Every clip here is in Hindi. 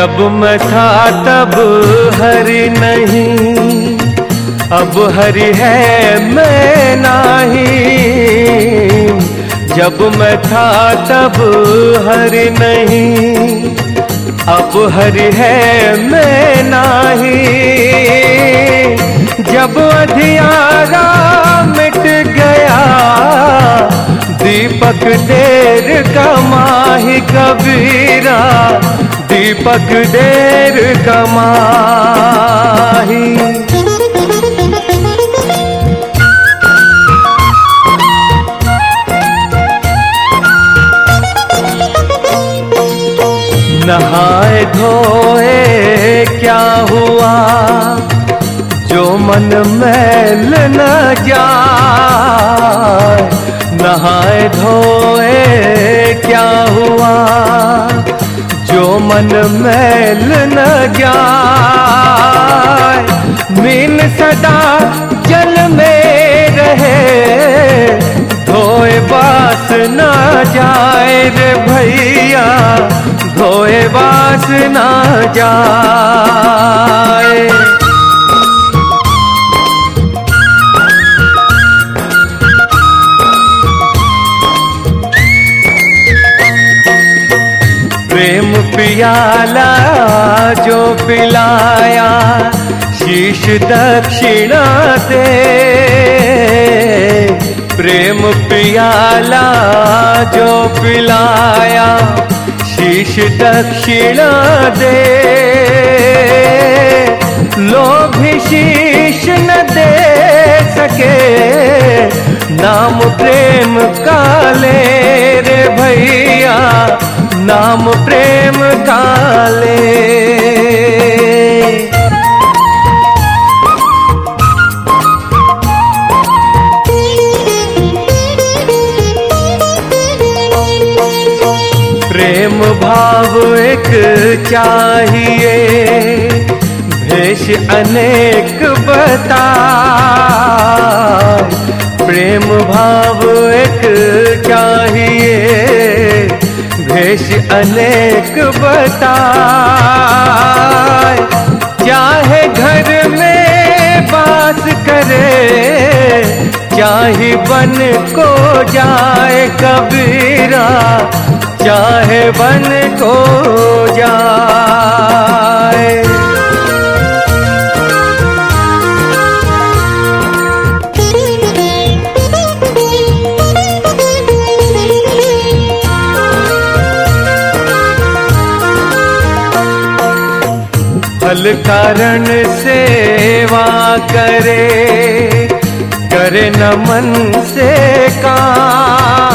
जब मैं था तब हरि नहीं, अब हरि है मैं नहीं। जब मैं था तब हरि नहीं, अब हरि है मैं नहीं। जब अधियारा मिट गया, दीपक देर कमाही कबीरा दीपक देर कमाही नहाए धोए क्या हुआ? जो मन मैल न जाए, नहाए धोए क्या हुआ? जो मन मैल न जाए, मीन सदा जल में रहे, धोए बास न जाए रे भैया, धोए बास न जाए। पियाला जो पिलाया, शीश दक्षिणा दे प्रेम पियाला जो पिलाया, शीश दक्षिणा दे लोभी शीश न दे सके, नाम प्रेम काले रे भैया। नाम प्रेम काले। प्रेम भाव एक चाहिए भेष अनेक बता। प्रेम भाव भेष अनेक बताए। चाहे घर में बास करे, चाहे बन को जाए कबीरा, चाहे बन को जाए कारण सेवा करे करे न मन से काम।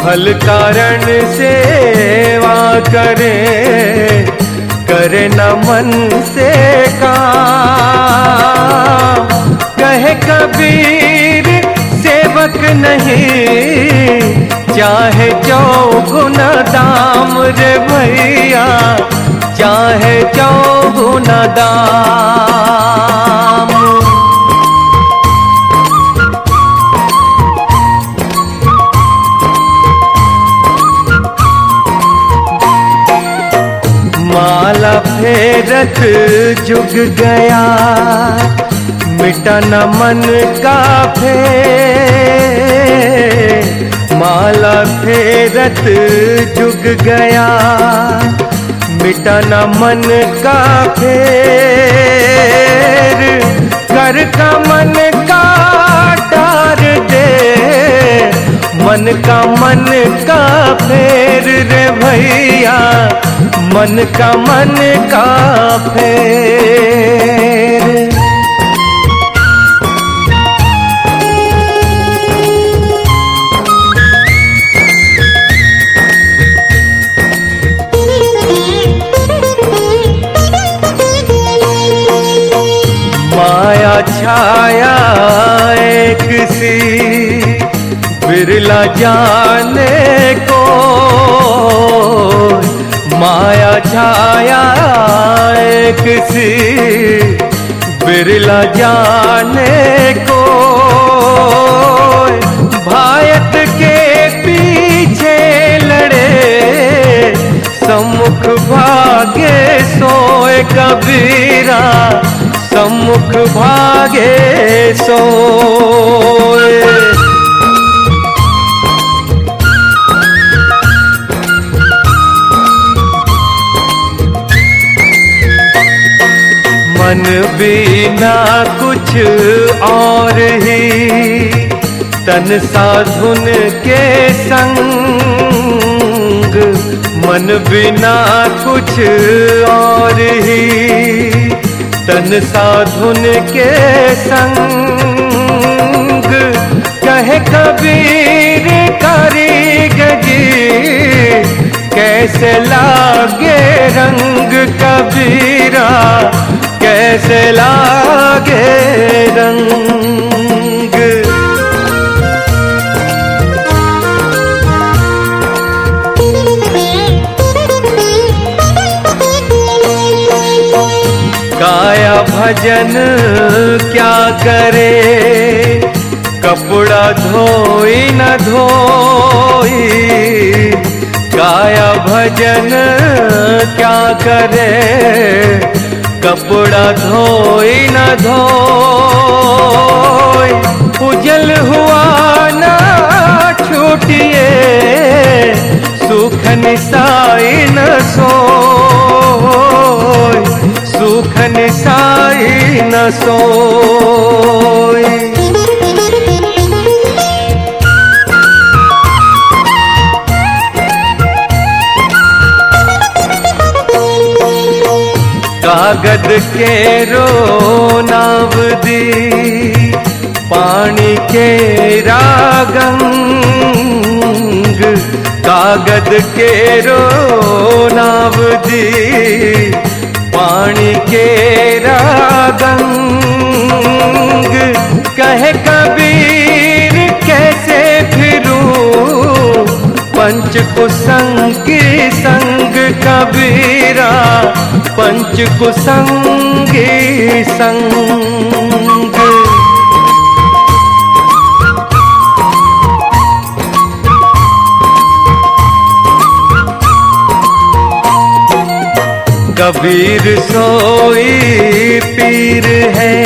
फल कारण सेवा करे करे न मन से काम। कहे कबीर सेवक नहीं, चाहे चौगुना दाम रे भैया चाहे चौगुना दाम। माला फेरत जुग गया मिटा न मन का फे माला फेरत जुग गया मिटा न मन का फेर कर का मन का डार दे। मन का मन का फेर रे भैया, मन का मन का फेर। माया छाया एक सी। बिरला जाने को माया छाया एक सी। बिरला जाने को भारत के पीछे लड़े, सम्मुख भा कबीरा। सम्मुख भागे सोए मन बिना कुछ और ही, तन साधुन के संग मन बिना कुछ और ही। तन साधुन के संग कहे कबीर करी कैसे लागे रंग कबीरा कैसे लागे रंग? गाया भजन क्या करे? कपड़ा धोई न धोई, गाया भजन क्या करे? कपड़ा धोई न धोई, उजल हुआ ना छूटिए, सुख निसाई न सोई सुख साई न सोई। कागद के रो नाव दी पानी के रागंग। कागद के रो नाव पानी के रागंग। कह कबीर, कैसे फिरूं? पंच कुसंग के संग कबीरा। पंच कुसंग संग। कबीर सोई पीर है,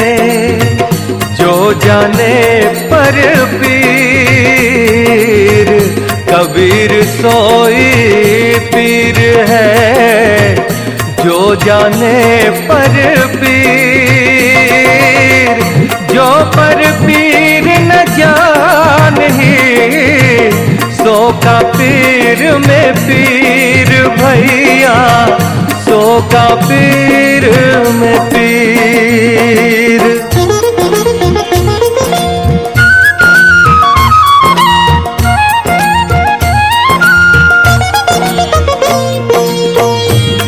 जो जाने पर पीर। कबीर सोई पीर है, जो जाने पर पीर। जो पर पीर न जान ही सो का पीर में पीर भैया का पीर में पीर।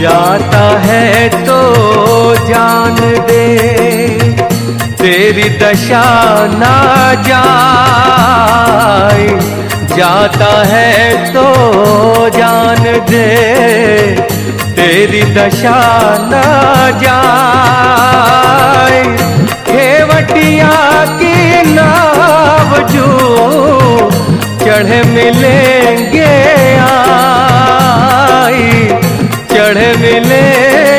जाता है तो जान दे, तेरी दशा ना जाए। जाता है तो जान दे तेरी दशा न जाए खेवटिया की नाव जो चढ़े मिलेंगे आई चढ़े मिलेंगे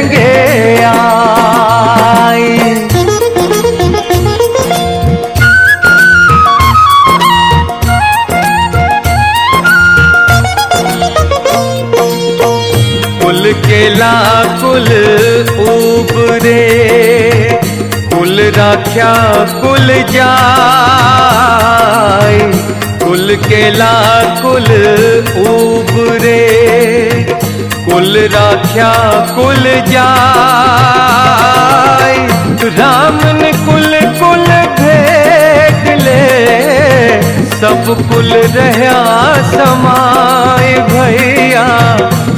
राख्या कुल जाय कुल केला कुल उबरे। कुल राख्या कुल जाय रामन कुल कुल भेट ले। सब कुल रहा समाय भैया,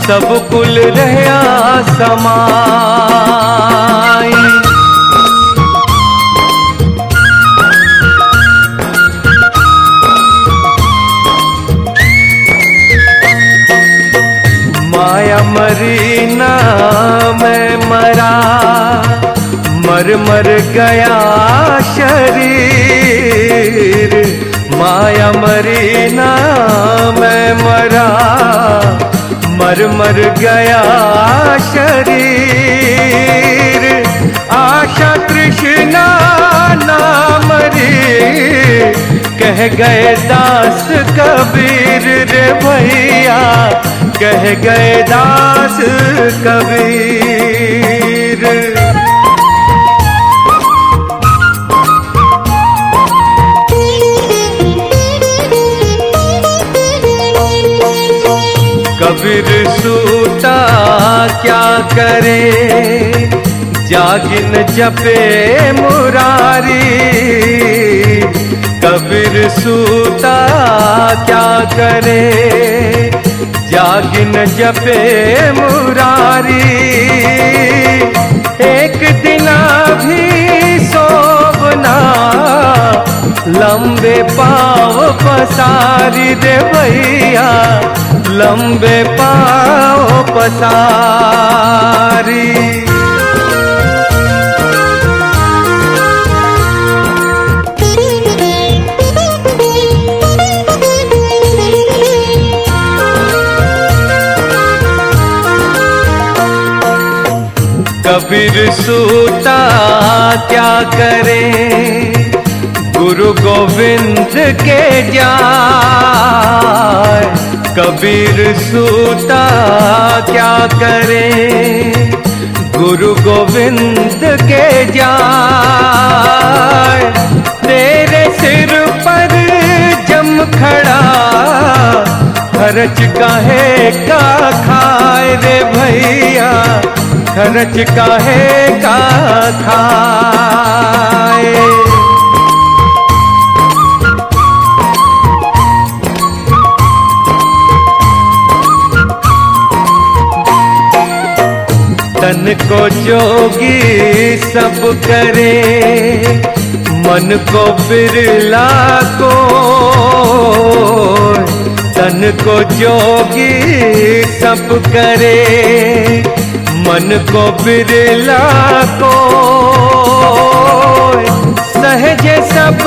सब कुल रहा समाय माया मरी ना मैं मरा। मर मर गया शरीर। माया मरी ना मैं मरा। मर मर गया शरीर। आशा तृष्णा नाम रे कह गए दास कबीर रे भैया, कह गए दास कबीर। कबीर सूता क्या करे, जागिन जपे मुरारी। कबीर सूता क्या करे? जागिन जपे मुरारी। एक दिना भी सोबना लंबे पाव पसारी दे भैया। लंबे पाव पसारी। कबीर सूता क्या करे? गुरु गोविंद के जाय कबीर सूता क्या करे? गुरु गोविंद के जाय तेरे सिर पर जम खड़ा। खर्च काहे का खाए रे भैया। खर्च काहे का खाए तन को जोगी सब करे, मन को बिरला को। तन को जोगी सब करे मन को बिरला को सहज सब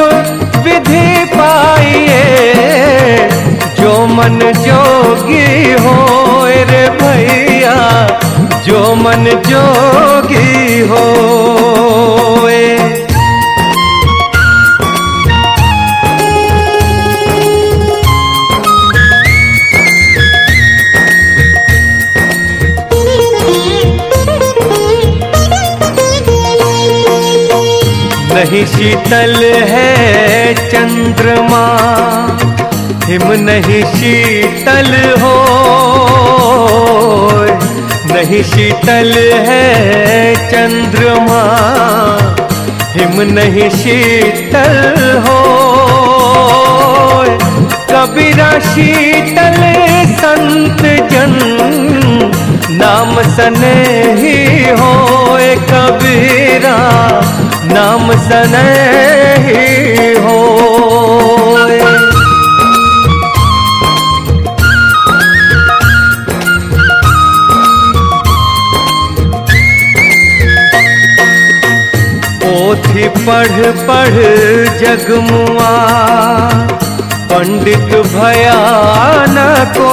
विधि पाइए। जो मन जोगी हो रे भैया, जो मन जोगी शीतल है चंद्रमा, हिम नहीं शीतल हो नहीं शीतल है चंद्रमा, हिम नहीं शीतल हो कबीरा शीतल संत जन, नाम सने ही हो कबीरा नाम सने ही पोथी पढ़ पढ़ जगमुआ पंडित भयान को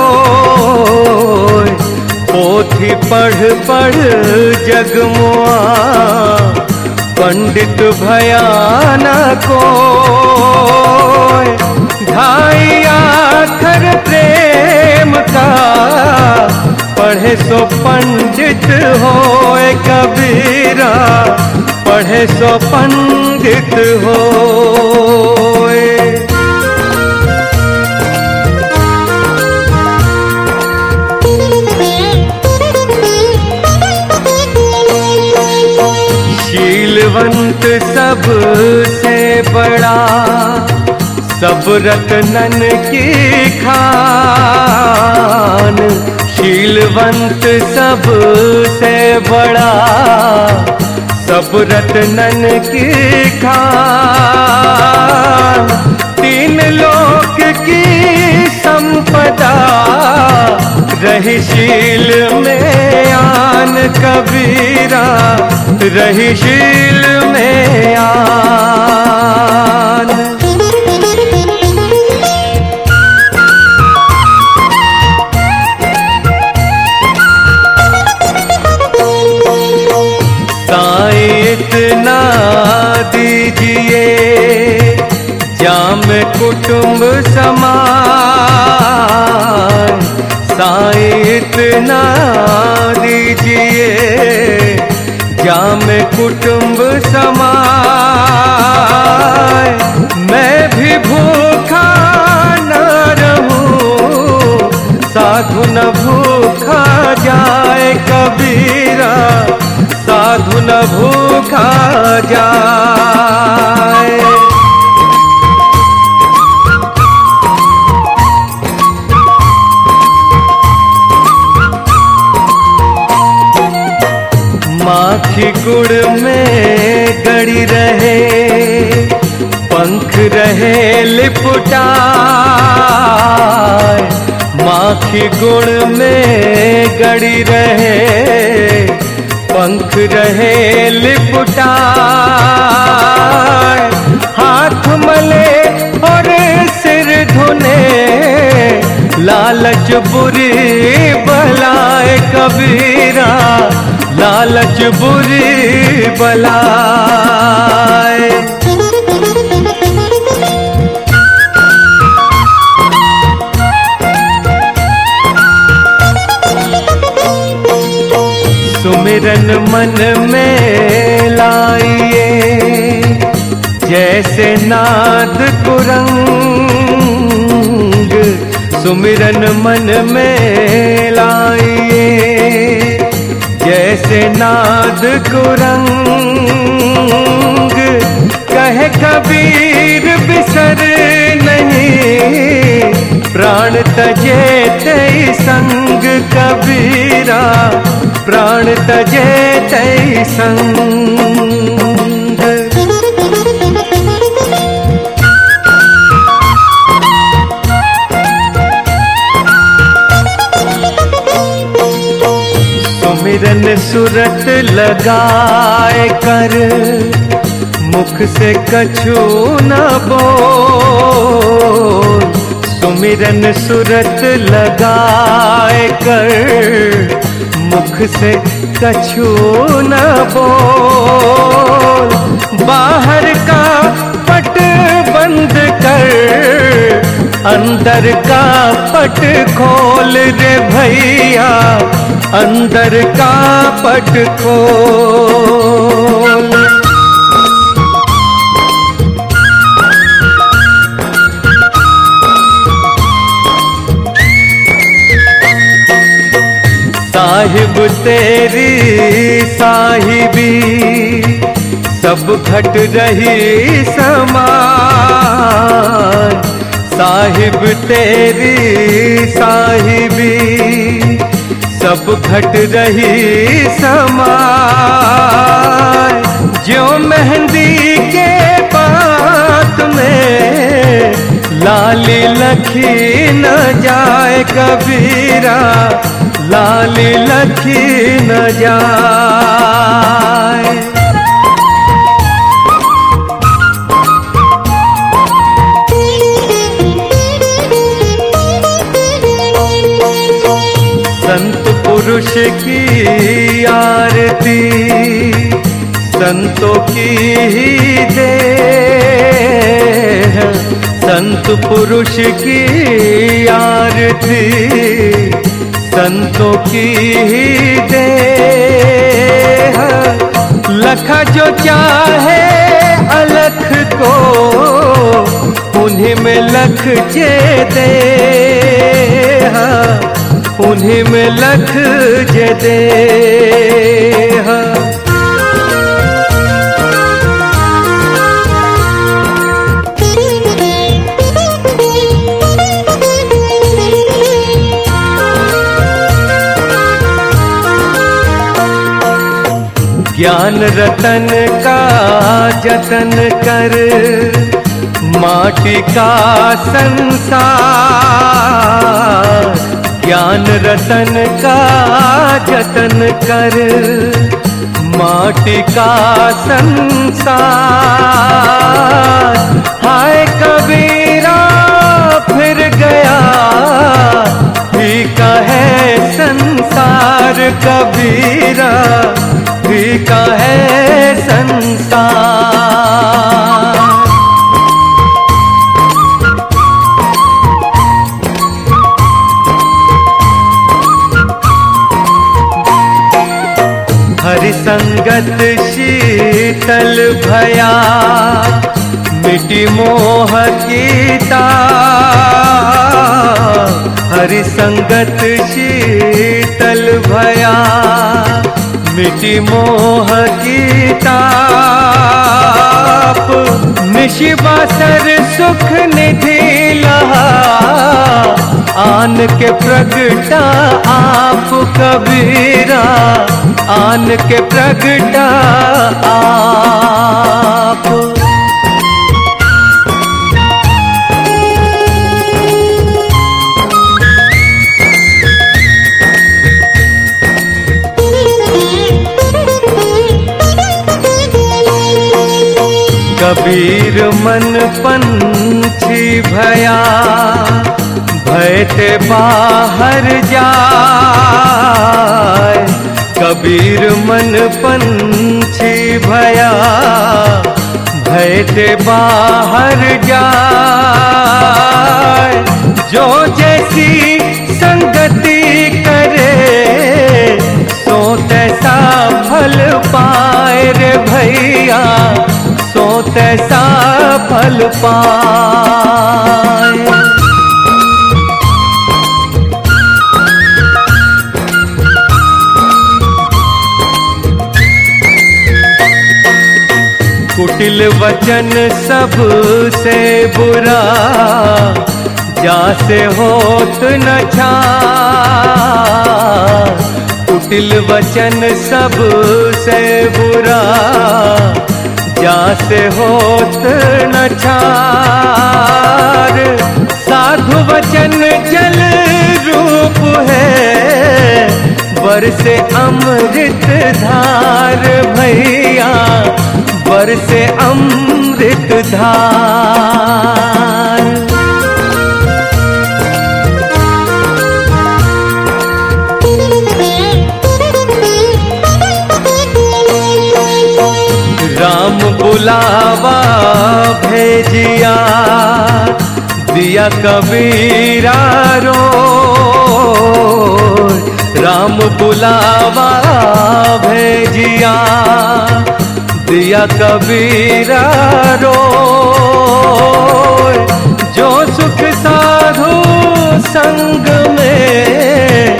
पोथी पढ़ पढ़ जगमुआ पंडित भयाना को ढाई आखर प्रेम का, पढ़े सो पंडित होए कबीरा, पढ़े सो पंडित होए। शीलवंत सबसे बड़ा, सब रत्नन की खान। शीलवंत सबसे बड़ा, सब रत्नन की खान। तीन लोक की संपदा रहीशील में आन कबीरा रहीशील में आन। साई इतना दीजिए कुटुंब समान। साई इतना दीजिए जाम कुटुंब समान। माखी गुड़ में गड़ी रहे, पंख रहे लिपटा हाथ मले और सिर धुने, लालच बुरी बलाए कबीरा, लालच बुरी बलाए सुमिरन मन में लाइए, जैसे नाद कुरंग सुमिरन मन में लाइए, जैसे नाद कुरंग कहे कबीर बिसर नहीं, प्राण तजे तई संग कबीरा प्राण तजे तई संग। सुमिरन सुरत लगाए कर, मुख से कछु न बोल। सुमिरन सुरत लगाए कर मुख से कछु न बोल। बाहर का पट बंद कर, अंदर का पट खोल रे भैया, अंदर का पट खोल। साहिब तेरी साहिबी, सब घट रही समान। साहिब तेरी साहिबी, सब घट रही समान। जो मेहंदी के बात में लाली लखी न जाए कबीरा लाली लखी न जाए। संत पुरुष की आरती, संतों की ही दे संत पुरुष की आरती संतों की ही दे लखा जो चाहे अलख को, उन्हीं में लख जे दे उन्हें में लख जे दे हाँ। ज्ञान रतन का जतन कर, माटी का संसार। ज्ञान रतन का जतन कर, माटी का संसार। हाय कबीरा, फिर गया ठीक है संसार कबीरा। बुद्धि का है संसार हर संगत शीतल भया, मिटी मोह गीता हरि संगत शीतल भया मिटी मोह की ताप, निशिबा सर सुख निधि आन के प्रगटा आप कबीरा, आन के प्रगटा आप। कबीर मन पंछी भया भयते बाहर जाए। कबीर मन पंछी भया भयते बाहर जाए। जो जैसी संगति करे, सो तैसा फल पाए रे भैया। सो तैसा फल पाए। कुटिल वचन सबसे बुरा, जासे होत न छा कुटिल वचन सबसे बुरा जासे होत न छार। साधु वचन जल रूप है। बरसे अमृत धार भैया, बरसे अमृत धार। बुलावा भेजिया, दिया कबीरा रो राम बुलावा भेजिया, दिया कबीरा रो जो सुख साधु संग में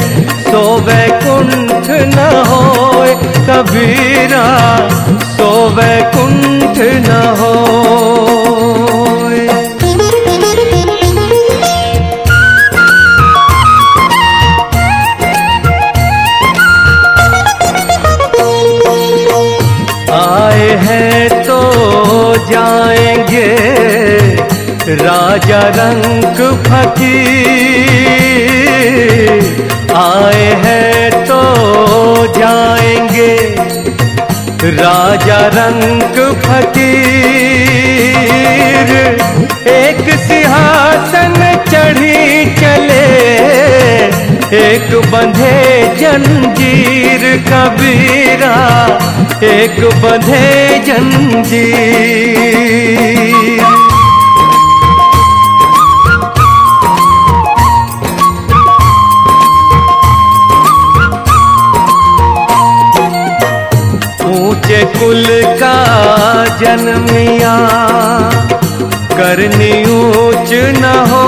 सो वैकुंठ न होए कबीरा। सो वैकुंठ न हो आए हैं तो जाएँगे राजा रंग फकीर। आए हैं तो जाएँगे राजा रंग फकीर एक सिंहासन चढ़ी चले एक बंधे जंजीर कबीरा एक बंधे जंजीर। कुल का जन्मिया करनी ऊंच न हो।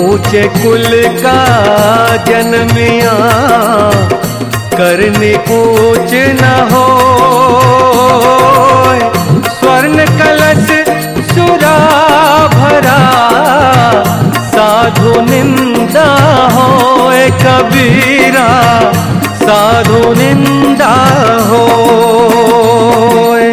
ऊँचे कुल का जन्मिया करनी ऊंच न हो। स्वर्ण कलश सुरा भरा, साधु निंदा हो कबीरा। साधु निंदा होए।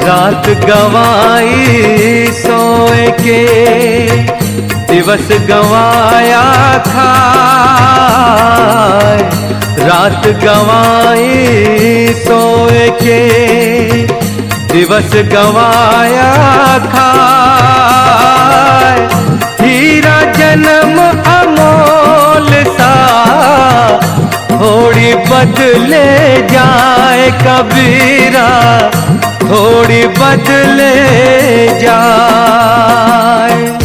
रात गवाई सोए के दिवस गवाया खाए। रात गवाई सोए के दिवस गवाया खाए जन्म अमोल सा, थोड़ी बदले जाए कबीरा, थोड़ी बदले जाए।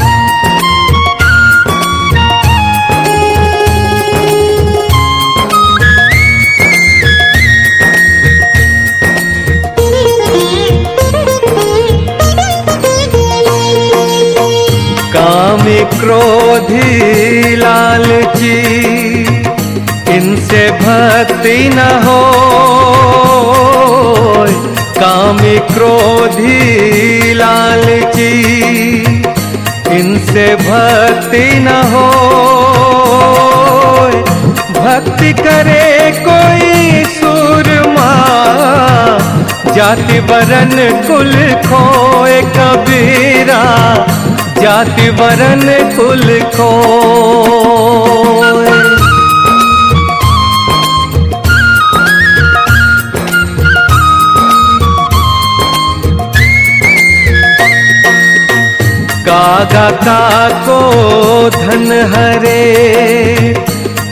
लालची इनसे भक्ति न हो कामी क्रोधी लालची इनसे भक्ति न हो भक्ति करे कोई सूरमा, जाति वरन कुल खोए कबीरा। जाति वरन कुल खोए। कागा का को धन हरे,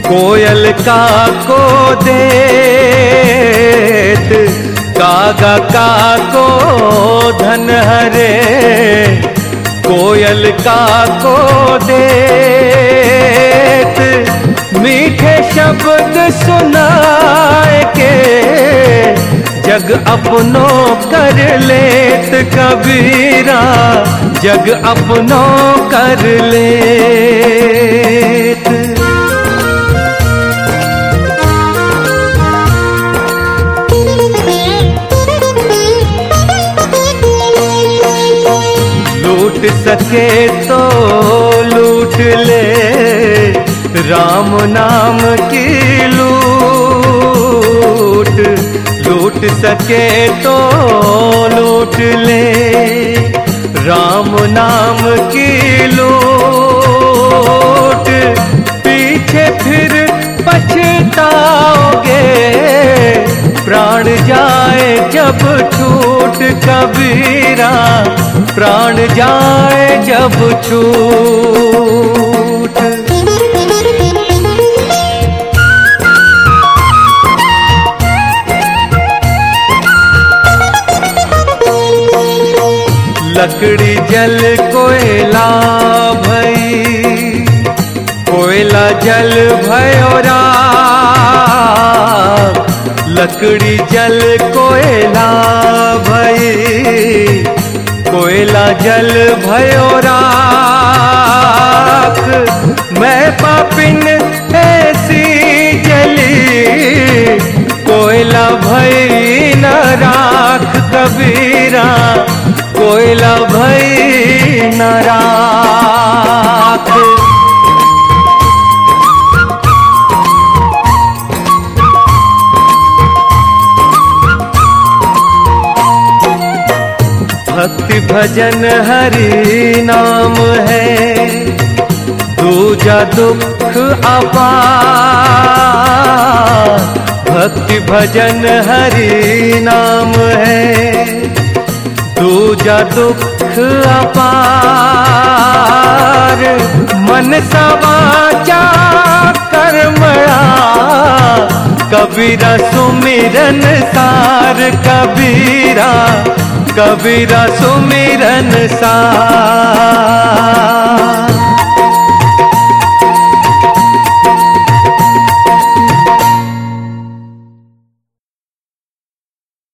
कोयल का को देत। कागा का को धन हरे कोयल का को दे मीठे शब्द सुनाए के, जग अपनों कर लेत कबीरा, जग अपनों कर लेत। लूट सके तो लूट ले। राम नाम की लूट लूट सके तो लूट ले। राम नाम की लूट, पीछे फिर पछताओगे। प्राण जाए जब छूट कबीरा प्राण जाए जब छूट। लकड़ी जल कोयला भई, कोयला जल भयो राख लकड़ी जल कोयला भई कोयला जल भयो राख। मैं पापिन ऐसी जली। कोयला भई न राख कबीरा। कोयला भई भजन हरि नाम है। दूजा दुख अपार। भक्ति भजन हरि नाम है। दूजा दुख अपार मन समाचा कर्मया कबीरा सुमिरन सार कबीरा। कबीरा सुमिरन सार।